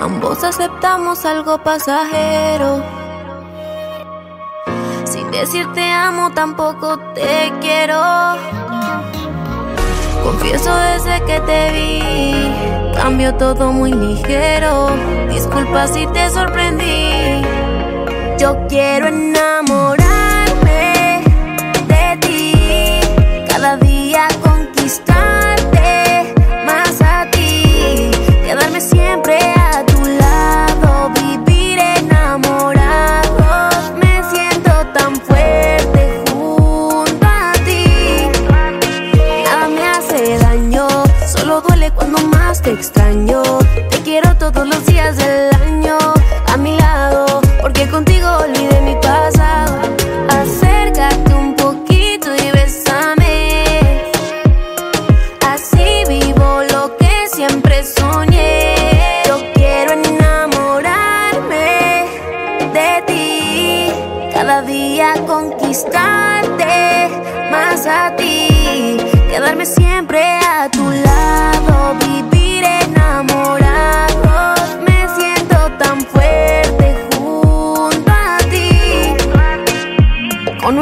Ambos aceptamos algo pasajero. Sin decir te amo, tampoco te quiero. Confieso desde que te vi, cambio todo muy ligero. Disculpa si te sorprendí. Yo quiero enamorarme extraño. Te quiero todos los días del año a mi lado, porque contigo olvidé mi pasado. Acércate un poquito y bésame. Así vivo lo que siempre soñé. Yo quiero enamorarme de ti, cada día conquistarte más a ti, quedarme siempre a tu lado,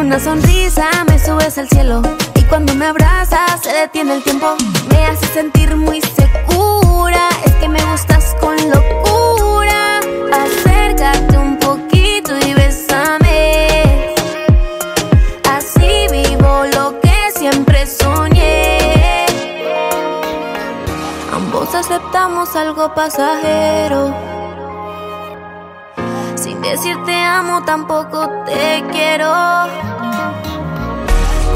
una sonrisa me subes al cielo y cuando me abrazas se detiene el tiempo. Me hace sentir muy segura, es que me gustas con locura. Acércate un poquito y bésame. Así vivo lo que siempre soñé. Ambos aceptamos algo pasajero. Sin decir te amo, tampoco te quiero.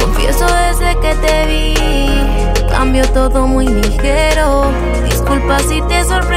Confieso desde que te vi, cambio todo muy ligero. Disculpa si te sorprendí.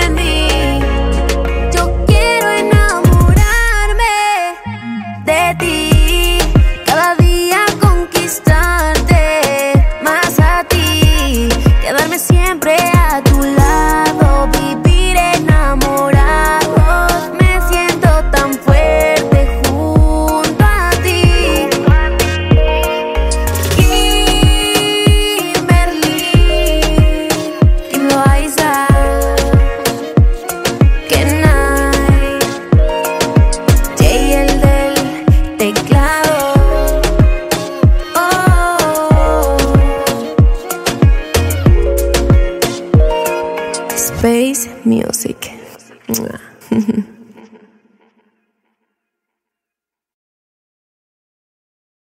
Music.